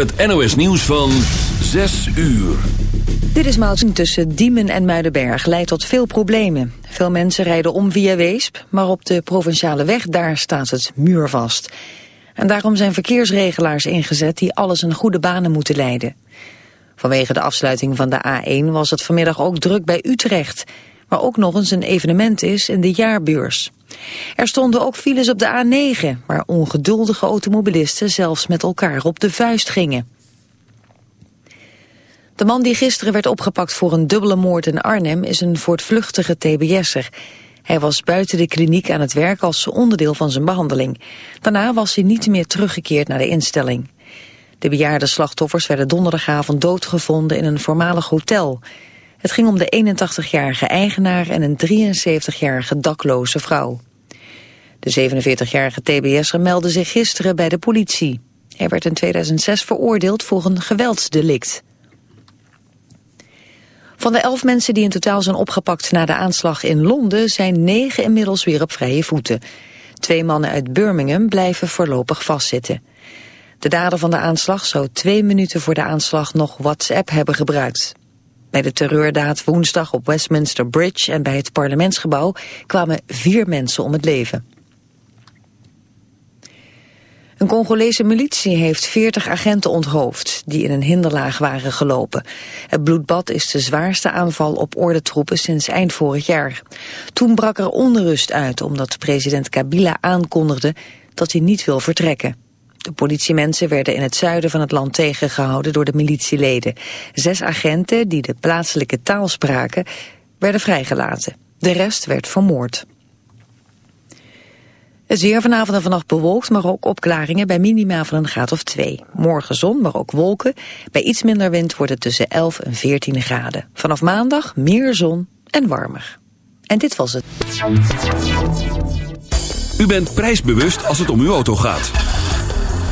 het NOS nieuws van 6 uur. Dit is Maarten tussen Diemen en Muidenberg leidt tot veel problemen. Veel mensen rijden om via Weesp, maar op de provinciale weg daar staat het muurvast. En daarom zijn verkeersregelaars ingezet die alles in goede banen moeten leiden. Vanwege de afsluiting van de A1 was het vanmiddag ook druk bij Utrecht... waar ook nog eens een evenement is in de jaarbeurs. Er stonden ook files op de A9, waar ongeduldige automobilisten zelfs met elkaar op de vuist gingen. De man die gisteren werd opgepakt voor een dubbele moord in Arnhem is een voortvluchtige tbs'er. Hij was buiten de kliniek aan het werk als onderdeel van zijn behandeling. Daarna was hij niet meer teruggekeerd naar de instelling. De bejaarde slachtoffers werden donderdagavond doodgevonden in een voormalig hotel. Het ging om de 81-jarige eigenaar en een 73-jarige dakloze vrouw. De 47-jarige TBS'er meldde zich gisteren bij de politie. Hij werd in 2006 veroordeeld voor een geweldsdelict. Van de elf mensen die in totaal zijn opgepakt na de aanslag in Londen... zijn negen inmiddels weer op vrije voeten. Twee mannen uit Birmingham blijven voorlopig vastzitten. De dader van de aanslag zou twee minuten voor de aanslag nog WhatsApp hebben gebruikt. Bij de terreurdaad woensdag op Westminster Bridge en bij het parlementsgebouw kwamen vier mensen om het leven. Een Congolese militie heeft 40 agenten onthoofd die in een hinderlaag waren gelopen. Het bloedbad is de zwaarste aanval op ordentroepen sinds eind vorig jaar. Toen brak er onrust uit omdat president Kabila aankondigde dat hij niet wil vertrekken. De politiemensen werden in het zuiden van het land tegengehouden door de militieleden. Zes agenten die de plaatselijke taal spraken werden vrijgelaten. De rest werd vermoord. Het weer vanavond en vannacht bewolkt, maar ook opklaringen bij minima van een graad of 2. Morgen zon, maar ook wolken. Bij iets minder wind wordt het tussen 11 en 14 graden. Vanaf maandag meer zon en warmer. En dit was het. U bent prijsbewust als het om uw auto gaat.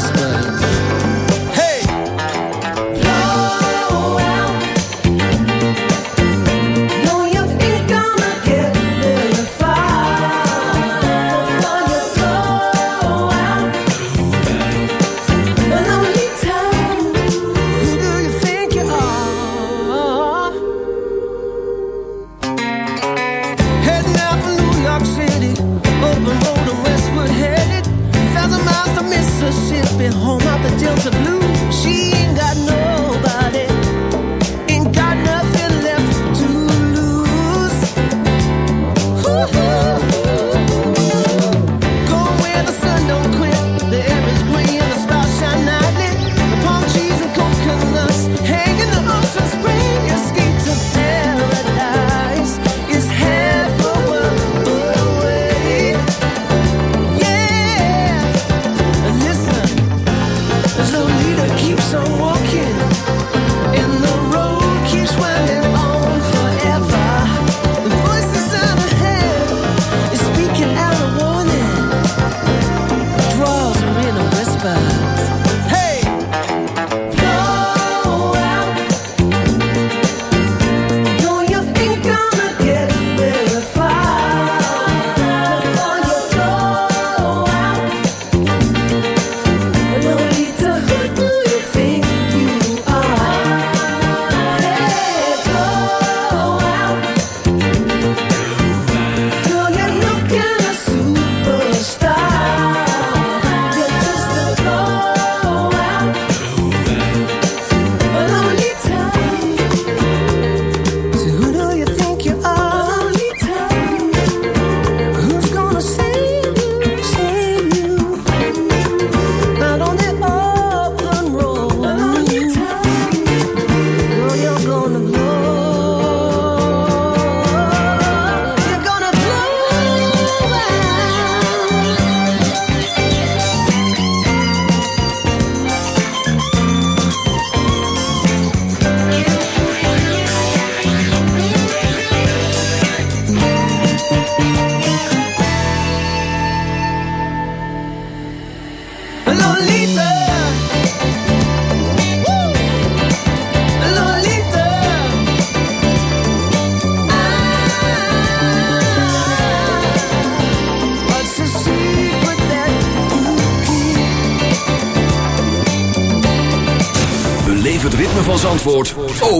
Whispers,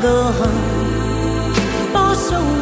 go home for so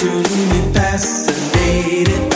to me fascinated.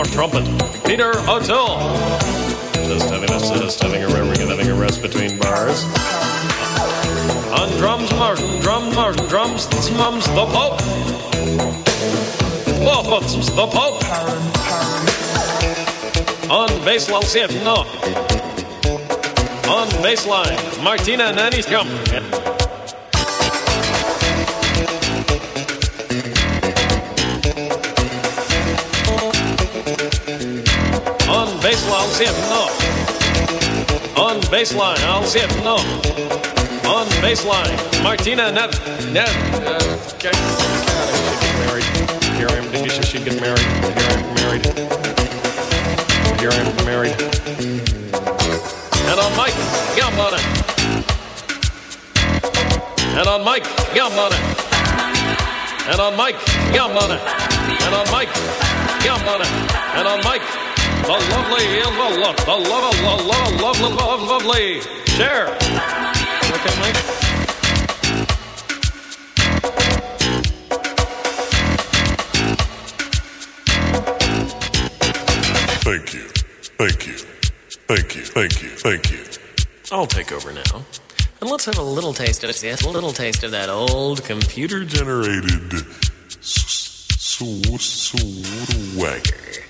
Martin trumpet, Peter O'Toole. Just having a just having a having a rest between bars. On drums, Martin, drums, Martin, drums, mums, the Pope. Oh, the Pope. On bass, it, no. On baseline, Martina Nanny's come. See it, no. On baseline, I'll see it, no. On baseline, Martina Nev. Nev. Uh, okay. Here I am. Did you she'd get married? Here I am married. Here I am married. And on Mike yum on it. And on Mike yum on it. And on Mike yum on it. And on Mike yum on it. And on Mike the lovely, the love, the love, the love, love, love, love, lovely. Share. Okay, Mike. Thank you. Thank you. Thank you. Thank you. Thank you. I'll take over now. And let's have a little taste of it. A little taste of that old computer Generated s- s- swagger.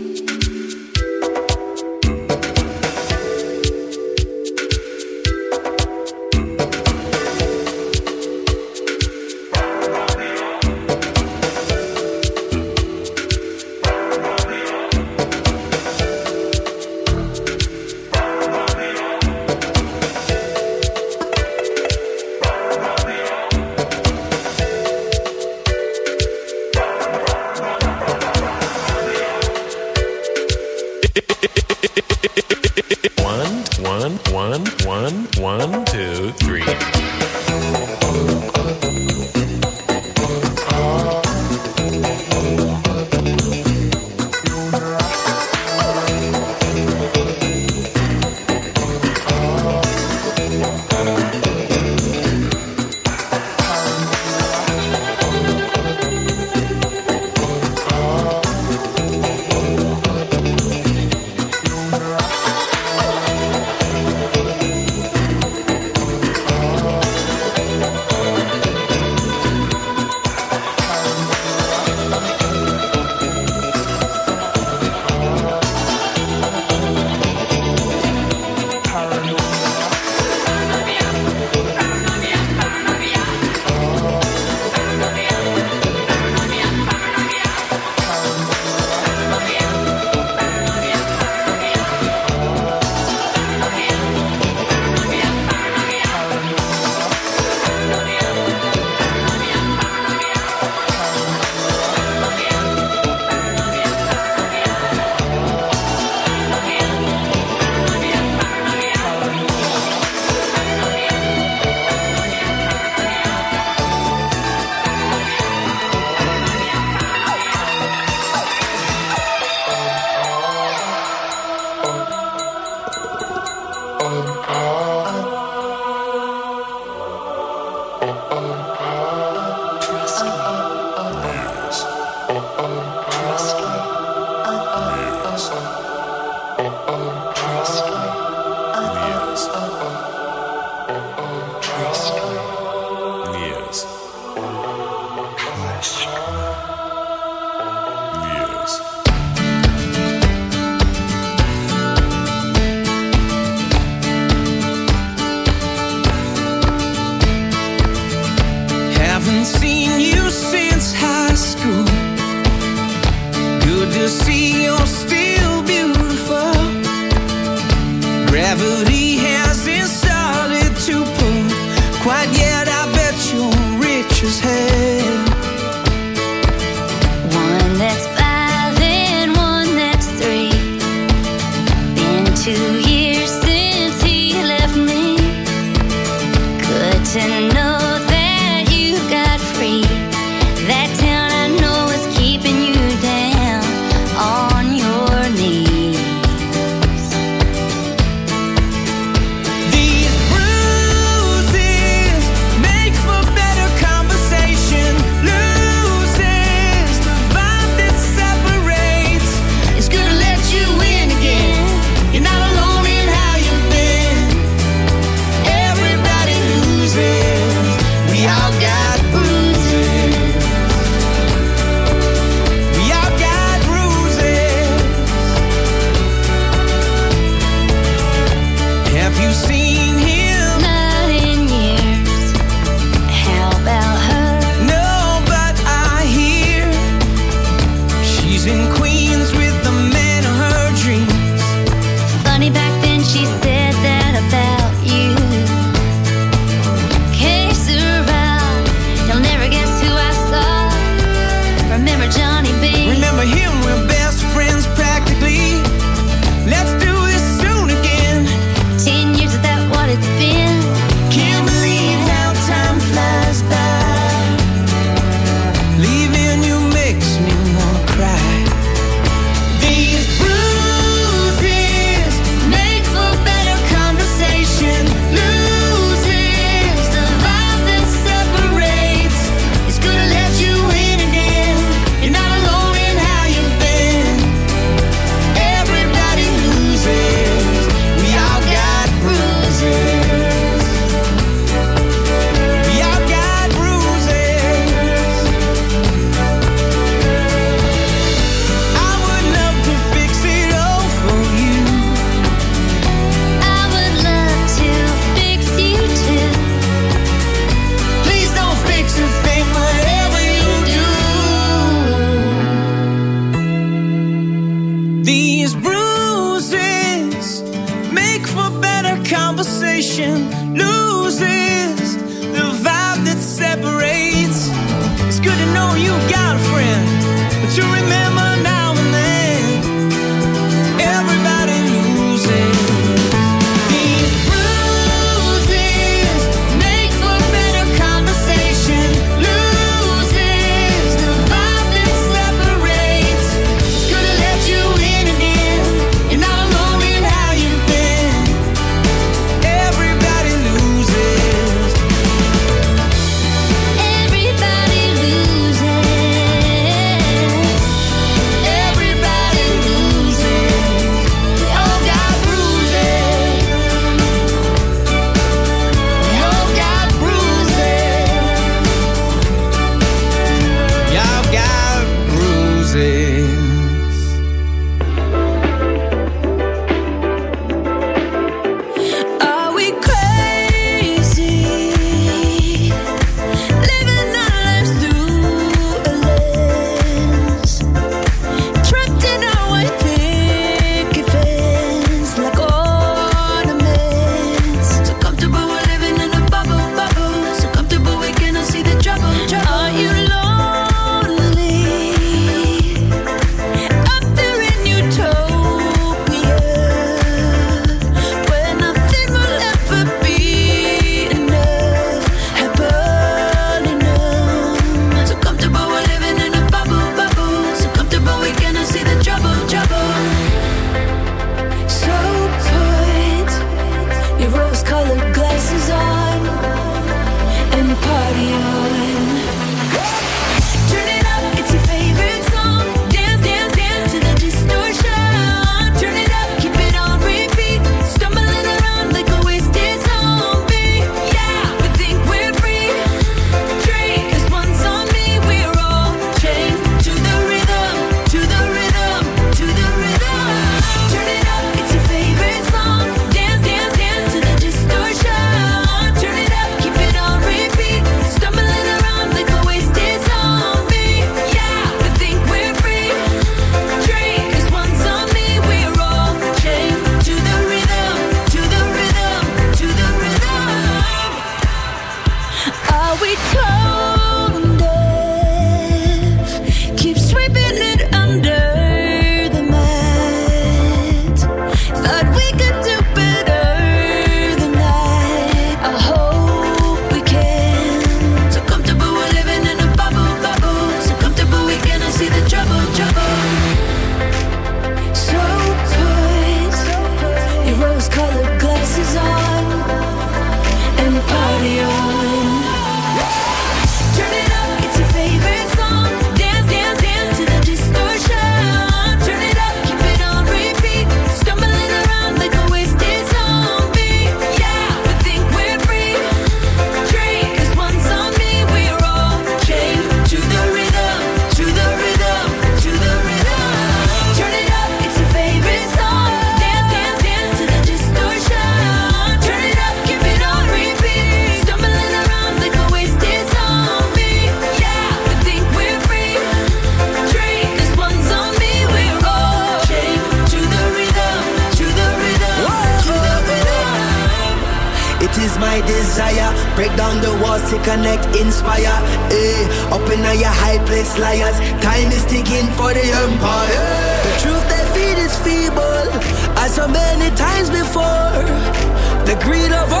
The greed of